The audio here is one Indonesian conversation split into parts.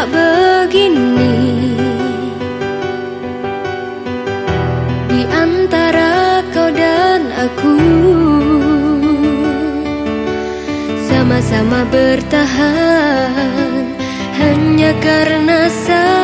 tak begini. Di antara kau dan aku Sama-sama bertahan Hanya karena saya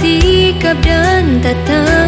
sikap dan tatap